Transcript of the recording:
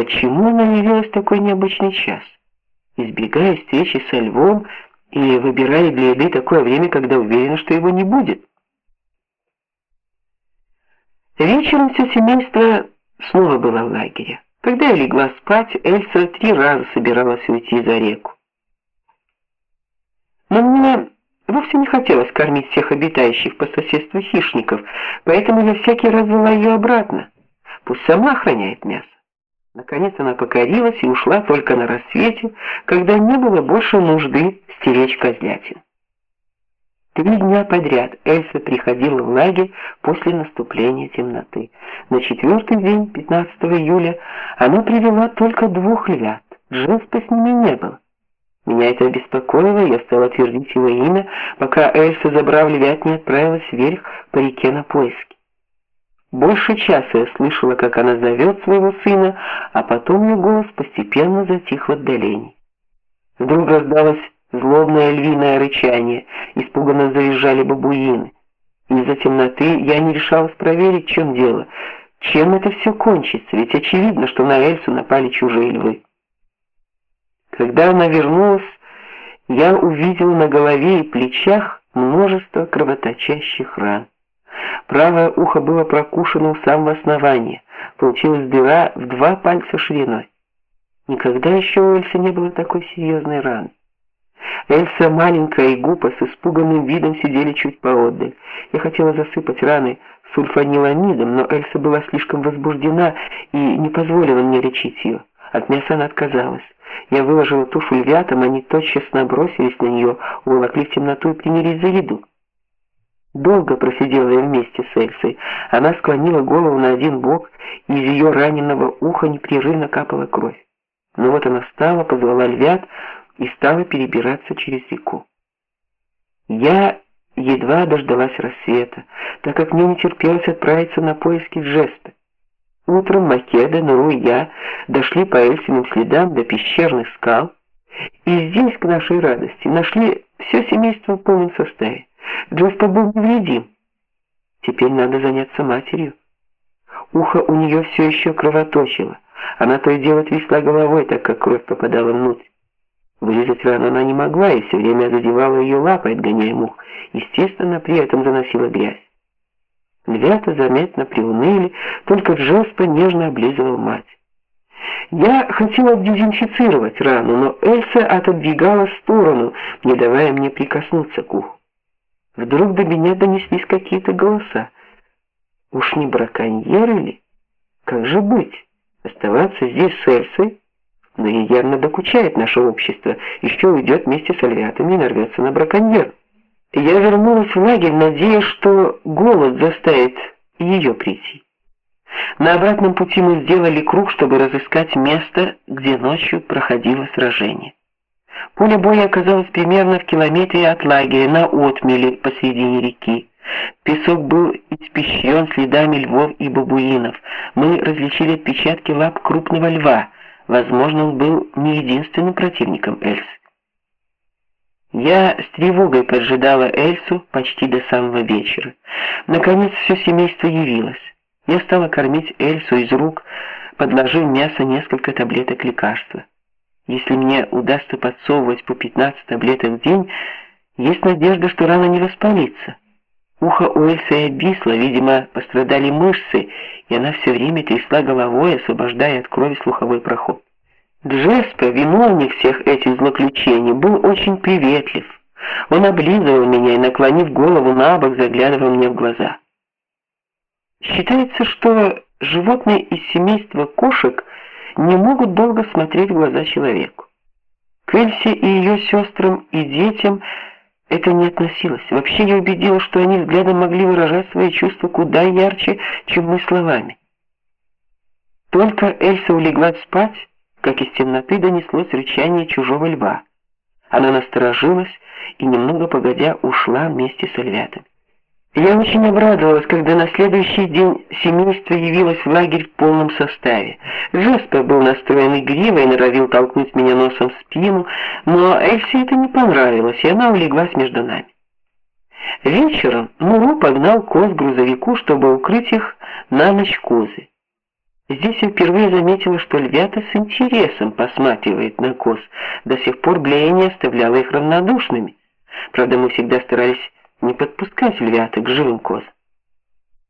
почему она явилась в такой необычный час, избегая встречи со львом и выбирая для еды такое время, когда уверена, что его не будет. Вечером все семейство снова было в лагере. Когда я легла спать, Эльса три раза собиралась уйти за реку. Но мне вовсе не хотелось кормить всех обитающих по соседству хищников, поэтому я всякий раз звала ее обратно. Пусть сама охраняет мясо. Наконец она покорилась и ушла только на рассвете, когда не было больше нужды стеречь козлятин. Три дня подряд Эльса приходила в лагерь после наступления темноты. На четвертый день, 15 июля, она привела только двух львят. Джеспа с ними не было. Меня это обеспокоило, я стала твердить его имя, пока Эльса, забрав львят, не отправилась вверх по реке на поиски. Больше часа я слышала, как она зовет своего сына, а потом ее голос постепенно затих в отдалении. Вдруг раздалось злобное львиное рычание, испуганно завизжали бабуины. Из-за темноты я не решалась проверить, в чем дело. Чем это все кончится? Ведь очевидно, что на Эльсу напали чужие львы. Когда она вернулась, я увидел на голове и плечах множество кровоточащих ран. Правое ухо было прокушено у самого основания. Получилась дыра в два пальца шириной. Никогда еще у Эльсы не было такой серьезной раны. Эльса, маленькая и Гупа с испуганным видом сидели чуть поодаль. Я хотела засыпать раны сульфаниламидом, но Эльса была слишком возбуждена и не позволила мне лечить ее. От мяса она отказалась. Я выложила тушу львятам, они тотчас набросились на нее, уволокли в темноту и принялись за еду. Долго просидела я вместе с Эльсой. Она склонила голову на один бок, и из ее раненого уха непрерывно капала кровь. Но вот она встала, позвала львят и стала перебираться через реку. Я едва дождалась рассвета, так как мне не терпелось отправиться на поиски Джеста. Утром Македа, Нуру и я дошли по Эльсиным следам до пещерных скал, и здесь, к нашей радости, нашли все семейство в полном составе. Джеспа был невредим. Теперь надо заняться матерью. Ухо у нее все еще кровоточило. Она то и дело трясла головой, так как кровь попадала внутрь. Вырезать рану она не могла и все время задевала ее лапой, отгоняя мух. Естественно, при этом заносила грязь. Львята заметно приуныли, только Джеспа нежно облизывал мать. Я хотела дезинфицировать рану, но Эльса отодвигала в сторону, не давая мне прикоснуться к уху. Вдруг до меня донеслись какие-то голоса. Уж не браконьеры ли? Как же быть? Оставаться здесь с Эльсой? Но ей явно докучает наше общество. Еще уйдет вместе с альвятами и нарвется на браконьер. Я вернулась в лагерь, надеясь, что голод заставит ее прийти. На обратном пути мы сделали круг, чтобы разыскать место, где ночью проходило сражение. Поле боя оказалось примерно в километре от лагеря на отмеле посредине реки. Песок был испещрен следами львов и бабуинов. Мы различили отпечатки лап крупного льва. Возможно, он был не единственным противником Эльсы. Я с тревогой поджидала Эльсу почти до самого вечера. Наконец все семейство явилось. Я стала кормить Эльсу из рук, подложив мясо несколько таблеток лекарства. Если мне удастся подсовывать по 15 таблеток в день, есть надежда, что рана не воспалится. Ухо у Эльсы обвисло, видимо, пострадали мышцы, и она все время трясла головой, освобождая от крови слуховой проход. Джеспо, виновник всех этих злоключений, был очень приветлив. Он облизывал меня и, наклонив голову на бок, заглядывал мне в глаза. Считается, что животные из семейства кошек не могут долго смотреть в глаза человеку. К Эльсе и ее сестрам и детям это не относилось. Вообще я убедила, что они взглядом могли выражать свои чувства куда ярче, чем мы словами. Только Эльса улеглась спать, как из темноты донеслось рычание чужого льва. Она насторожилась и немного погодя ушла вместе с львятами. Я очень обрадовалась, когда на следующий день семейство явилось в лагерь в полном составе. Джеспер был настроен игриво и норовил толкнуть меня носом в спину, но Эльсе это не понравилось, и она улеглась между нами. Вечером Муру погнал коз к грузовику, чтобы укрыть их на ночь козы. Здесь я впервые заметила, что львята с интересом посматривают на коз. До сих пор Блея не оставляла их равнодушными. Правда, мы всегда старались не подпускать к живым козам.